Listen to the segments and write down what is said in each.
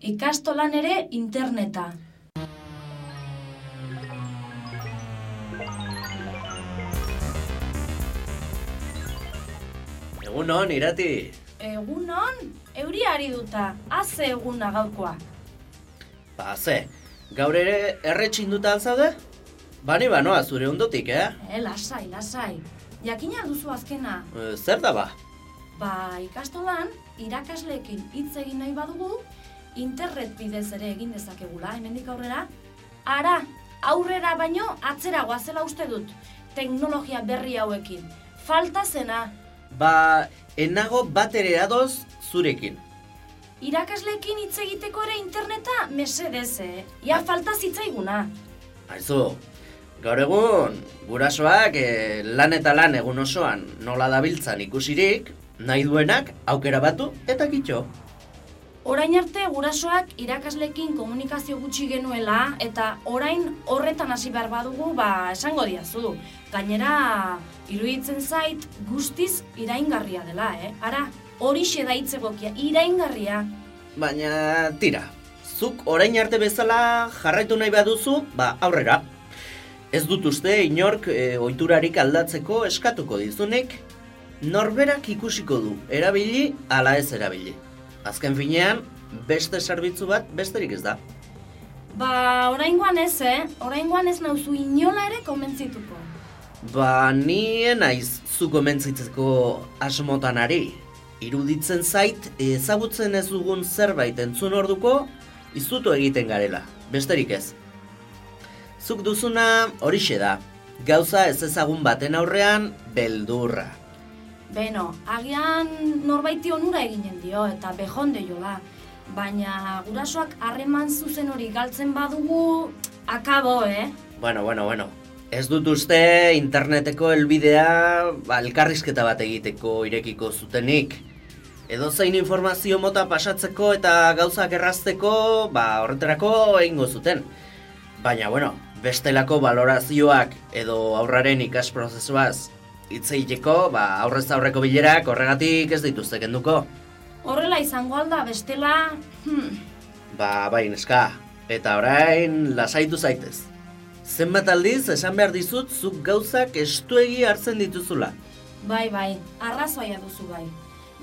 ikastolan ere interneta. Egun hon, irati. Egunon, euri ari duta, haze eguna gaurkoa. Ba, ze, gaur ere erretxinduta alzaude? Bani banoa zure ondotik, eh? E, lasai, lasai. Jakina duzu azkena, E, zer da ba? ba ikastolan irakasleekin hitz egin nahi badugu, internet bidez ere egin dezakegula, hemendik aurrera. Ara, aurrera baino atzera goazela uste dut, teknologia berri hauekin. Falta zena, Ba, enago bat ere adoz zurekin. irakasleekin hitz egiteko ere interneta mesedez, eh? Ja falta zitzaiguna. Aizu, gaur egun, gurasoak e, lan eta lan egun osoan nola dabiltzan ikusirik, nahi duenak aukera batu eta kitxo. Orain arte gurasoak irakasleekin komunikazio gutxi genuela eta orain horretan hasi behar badugu, ba, esango diazu. Gainera, iruditzen zait guztiz iraingarria dela, eh? Ara, horixe da hitzegokia, iraingarria. Baina, tira, zuk orain arte bezala jarraitu nahi baduzu, ba, aurrera. Ez dut uste inork e, oiturarik aldatzeko eskatuko dizunik, norberak ikusiko du, erabili ala ez erabili. Azken finean, beste zerbitzu bat besterik ez da. Ba, oraingoan ez, eh? Oraingoan ez nauzu inola ere konbentzituko. Ba, ni naiz zu komentzitzeko asmotan ari. Iruditzen zait, ezagutzen ez dugun zerbait entzun orduko, izutu egiten garela, besterik ez. Zuk duzuna horixe da, gauza ez ezagun baten aurrean, beldurra. Beno, agian norbaiti onura eginen dio eta behonde jola. Baina gurasoak harreman zuzen hori galtzen badugu, akabo, eh? Bueno, bueno, bueno. Ez dut uste interneteko helbidea ba, elkarrizketa bat egiteko irekiko zutenik. Edo zein informazio mota pasatzeko eta gauzak errazteko, ba, horretarako egingo zuten. Baina, bueno, bestelako valorazioak edo aurraren ikas prozesuaz hitz egiteko, ba, aurrez aurreko bilerak horregatik ez dituzte kenduko. Horrela izango alda bestela, hmm, Ba, bai, neska. Eta orain lasaitu zaitez. Zenbat aldiz esan behar dizut zuk gauzak estuegi hartzen dituzula. bai bai, arrazoia duzu bai.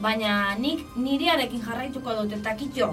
Baina nik niriarekin jarraituko dut eta kitxo,